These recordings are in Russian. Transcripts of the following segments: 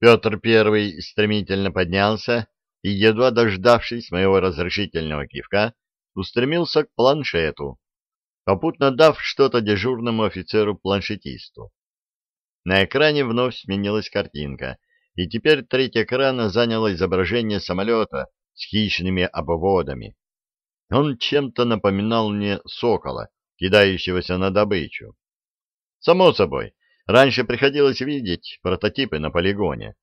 Петр Первый стремительно поднялся и, едва дождавшись моего разрешительного кивка, устремился к планшету, попутно дав что-то дежурному офицеру-планшетисту. На экране вновь сменилась картинка, и теперь треть экрана заняло изображение самолета с хищными обводами. Он чем-то напоминал мне сокола, кидающегося на добычу. Само собой, раньше приходилось видеть прототипы на полигоне,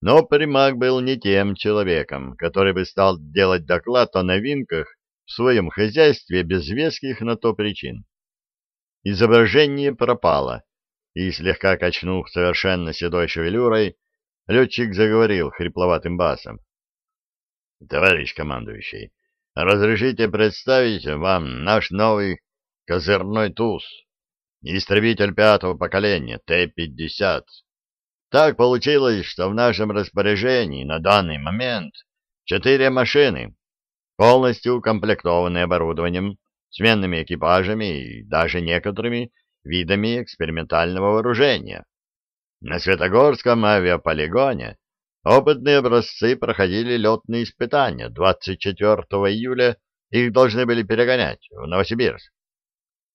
но Примак был не тем человеком, который бы стал делать доклад о новинках в своем хозяйстве без веских на то причин. Изображение пропало, и, слегка качнув совершенно седой шевелюрой, летчик заговорил хрипловатым басом. — Товарищ командующий, разрешите представить вам наш новый козырной туз, истребитель пятого поколения Т-50. Так получилось, что в нашем распоряжении на данный момент четыре машины, полностью укомплектованные оборудованием, сменными экипажами и даже некоторыми видами экспериментального вооружения. На Светогорском авиаполигоне опытные образцы проходили летные испытания 24 июля, их должны были перегонять в Новосибирск.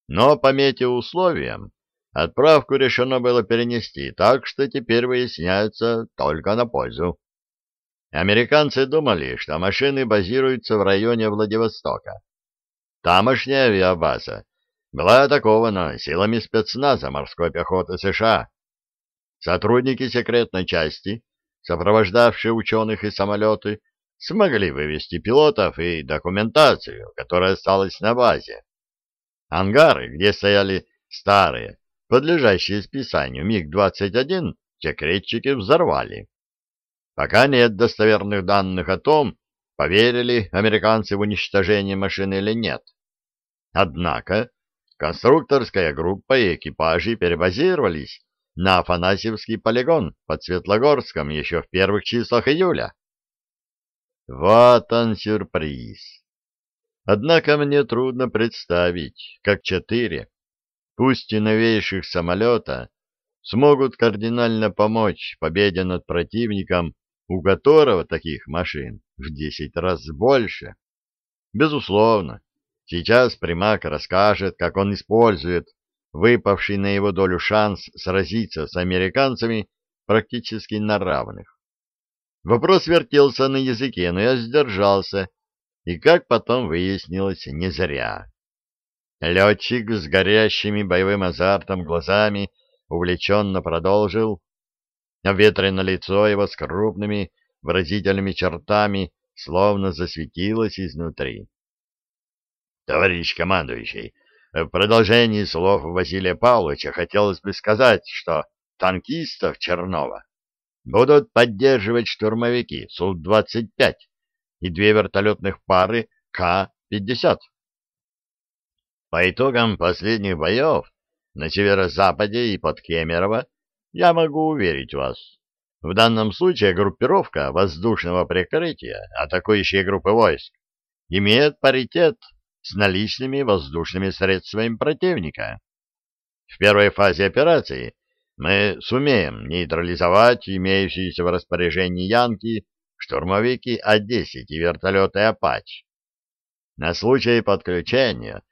Но по метеоусловиям отправку решено было перенести, так что теперь выясняется только на пользу. Американцы думали, что машины базируются в районе Владивостока. Тамошняя авиабаза была атакована силами спецназа морской пехоты США. Сотрудники секретной части, сопровождавшие ученых и самолеты, смогли вывести пилотов и документацию, которая осталась на базе. Ангары, где стояли старые, подлежащие списанию МиГ-21, секретчики взорвали. Пока нет достоверных данных о том, поверили американцы в уничтожение машины или нет. Однако конструкторская группа и экипажи перебазировались на Афанасьевский полигон под Светлогорском еще в первых числах июля. Вот он сюрприз. Однако мне трудно представить, как четыре, пусть и новейших самолета, смогут кардинально помочь победе над противником у которого таких машин в десять раз больше. Безусловно, сейчас Примак расскажет, как он использует выпавший на его долю шанс сразиться с американцами практически на равных. Вопрос вертелся на языке, но я сдержался, и, как потом выяснилось, не зря. Летчик с горящими боевым азартом глазами увлеченно продолжил, Ветреное лицо его с крупными выразительными чертами словно засветилось изнутри. Товарищ командующий, в продолжении слов Василия Павловича хотелось бы сказать, что танкистов Чернова будут поддерживать штурмовики Су-25 и две вертолетных пары К-50. По итогам последних боев на северо-западе и под Кемерово я могу уверить вас. В данном случае группировка воздушного прикрытия, атакующие группы войск, имеет паритет с наличными воздушными средствами противника. В первой фазе операции мы сумеем нейтрализовать имеющиеся в распоряжении Янки штурмовики А-10 и вертолеты «Апач». На случай подключения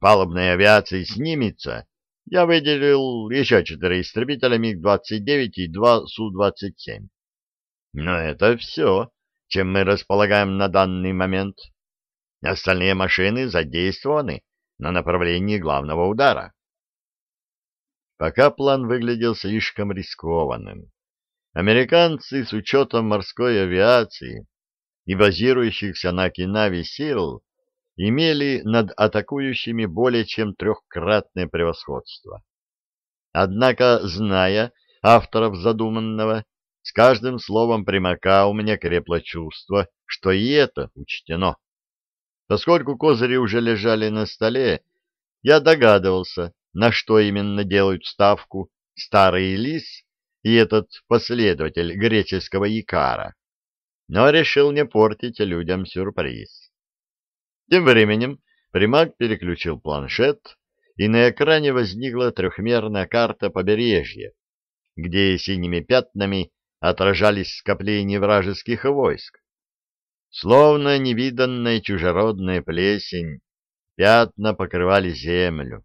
палубной авиации снимется я выделил еще четыре истребителя МиГ-29 и два Су-27. Но это все, чем мы располагаем на данный момент. Остальные машины задействованы на направлении главного удара. Пока план выглядел слишком рискованным, американцы с учетом морской авиации и базирующихся на Окинаве сил имели над атакующими более чем трехкратное превосходство. Однако, зная авторов задуманного, с каждым словом примака у меня крепло чувство, что и это учтено. Поскольку козыри уже лежали на столе, я догадывался, на что именно делают ставку старый лис и этот последователь греческого Икара, но решил не портить людям сюрприз. Тем временем примак переключил планшет, и на экране возникла трехмерная карта побережья, где синими пятнами отражались скопления вражеских войск. Словно невиданная чужеродная плесень, пятна покрывали землю,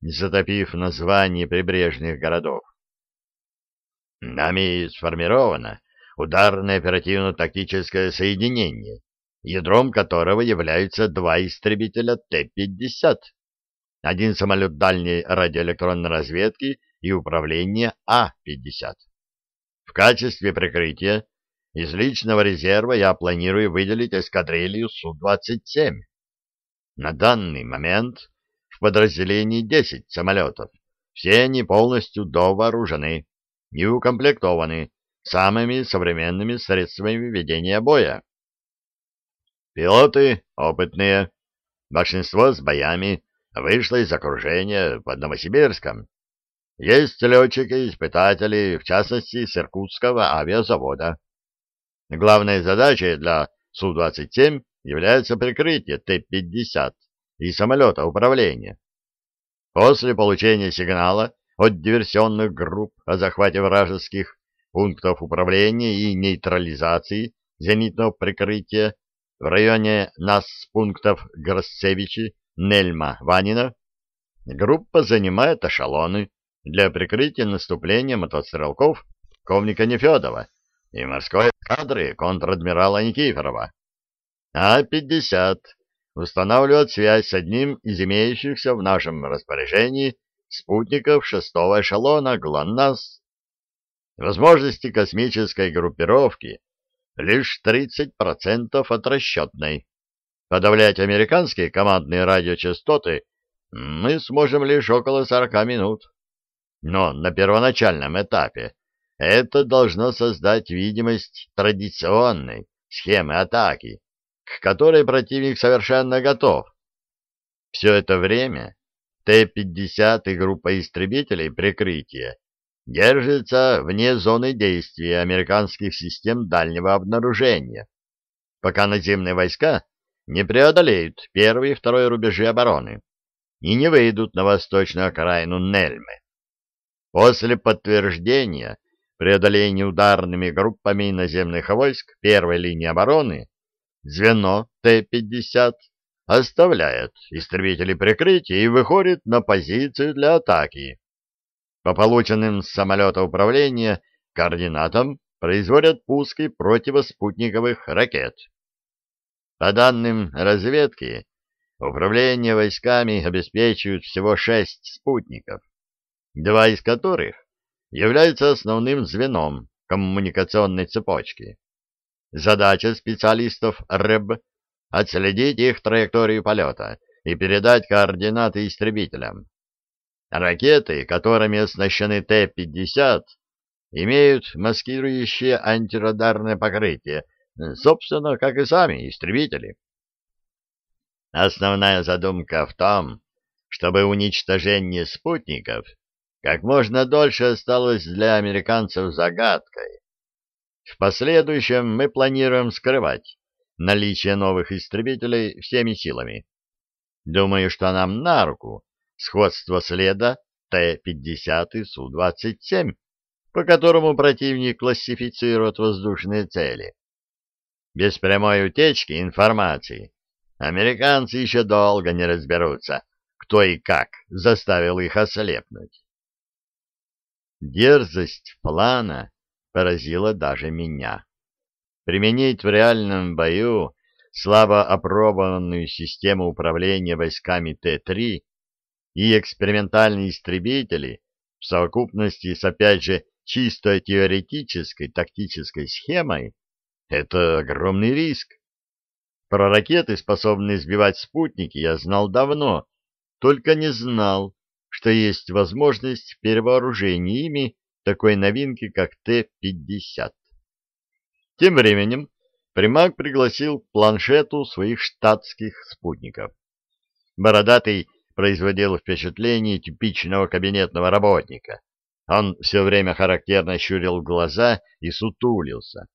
затопив название прибрежных городов. Нами сформировано ударное оперативно-тактическое соединение, ядром которого являются два истребителя Т-50, один самолет дальней радиоэлектронной разведки и управления А-50. В качестве прикрытия из личного резерва я планирую выделить эскадрилью Су-27. На данный момент в подразделении 10 самолетов. Все они полностью довооружены и укомплектованы самыми современными средствами ведения боя. Пилоты опытные, большинство с боями, вышло из окружения под Новосибирском. Есть летчики-испытатели, в частности, с Иркутского авиазавода. Главной задачей для Су-27 является прикрытие Т-50 и самолета управления. После получения сигнала от диверсионных групп о захвате вражеских пунктов управления и нейтрализации зенитного прикрытия в районе нас пунктов Гроссевичи, Нельма, Ванина, группа занимает эшелоны для прикрытия наступления мотострелков ковника Нефедова и морской кадры контр-адмирала Никифорова. А-50 устанавливает связь с одним из имеющихся в нашем распоряжении спутников шестого эшелона ГЛОНАСС. Возможности космической группировки лишь 30% от расчетной. Подавлять американские командные радиочастоты мы сможем лишь около 40 минут. Но на первоначальном этапе это должно создать видимость традиционной схемы атаки, к которой противник совершенно готов. Все это время Т-50 и группа истребителей прикрытия держится вне зоны действия американских систем дальнего обнаружения, пока наземные войска не преодолеют первый и второй рубежи обороны и не выйдут на восточную окраину Нельмы. После подтверждения преодоления ударными группами наземных войск первой линии обороны звено Т-50 оставляет истребители прикрытия и выходит на позицию для атаки. По полученным с самолета управления координатам производят пуски противоспутниковых ракет. По данным разведки, управление войсками обеспечивают всего шесть спутников, два из которых являются основным звеном коммуникационной цепочки. Задача специалистов РЭБ — отследить их траекторию полета и передать координаты истребителям. Ракеты, которыми оснащены Т-50, имеют маскирующее антирадарное покрытие, собственно, как и сами истребители. Основная задумка в том, чтобы уничтожение спутников как можно дольше осталось для американцев загадкой. В последующем мы планируем скрывать наличие новых истребителей всеми силами. Думаю, что нам на руку сходство следа Т-50 и Су-27, по которому противник классифицирует воздушные цели. Без прямой утечки информации американцы еще долго не разберутся, кто и как заставил их ослепнуть. Дерзость плана поразило даже меня. Применить в реальном бою слабо опробованную систему управления войсками Т-3 и экспериментальные истребители в совокупности с, опять же, чисто теоретической тактической схемой — это огромный риск. Про ракеты, способные сбивать спутники, я знал давно, только не знал, что есть возможность перевооружения ими такой новинки, как Т-50. Тем временем Примак пригласил к планшету своих штатских спутников. Бородатый производил впечатление типичного кабинетного работника. Он все время характерно щурил глаза и сутулился.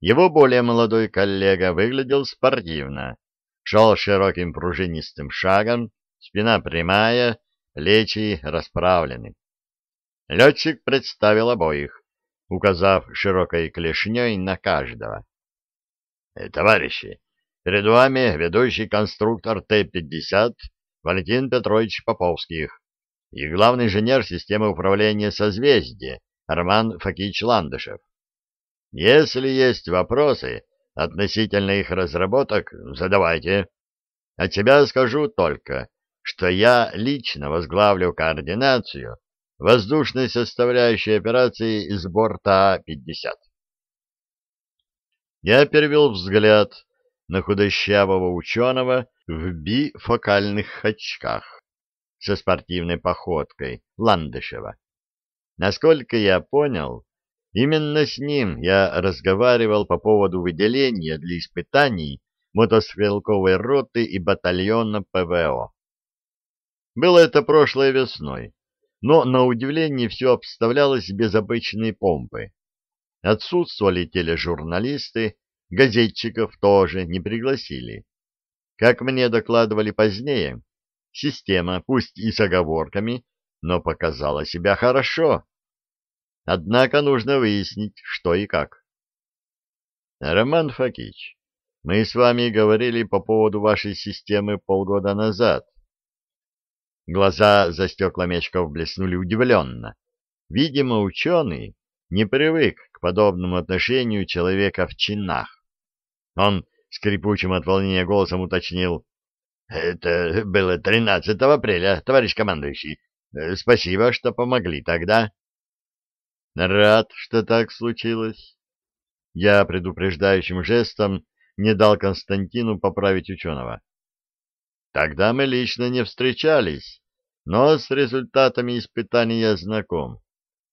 Его более молодой коллега выглядел спортивно, шел широким пружинистым шагом, спина прямая, плечи расправлены. Летчик представил обоих. Указав широкой клешней на каждого. «Э, «Товарищи, перед вами ведущий конструктор Т-50 Валентин Петрович Поповских и главный инженер системы управления созвездия Роман Факич Ландышев. Если есть вопросы относительно их разработок, задавайте. От себя скажу только, что я лично возглавлю координацию воздушной составляющей операции из борта А-50. Я перевел взгляд на худощавого ученого в бифокальных очках со спортивной походкой Ландышева. Насколько я понял, именно с ним я разговаривал по поводу выделения для испытаний мотострелковой роты и батальона ПВО. Было это прошлой весной, но на удивление все обставлялось без обычной помпы. Отсутствовали тележурналисты, газетчиков тоже не пригласили. Как мне докладывали позднее, система, пусть и с оговорками, но показала себя хорошо. Однако нужно выяснить, что и как. Роман Факич, мы с вами говорили по поводу вашей системы полгода назад. Глаза за стекла мечков блеснули удивленно. Видимо, ученый не привык к подобному отношению человека в чинах. Он скрипучим от волнения голосом уточнил. — Это было 13 апреля, товарищ командующий. Спасибо, что помогли тогда. Рад, что так случилось. Я предупреждающим жестом не дал Константину поправить ученого. Тогда мы лично не встречались, но с результатами испытаний я знаком.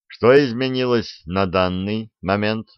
Что изменилось на данный момент?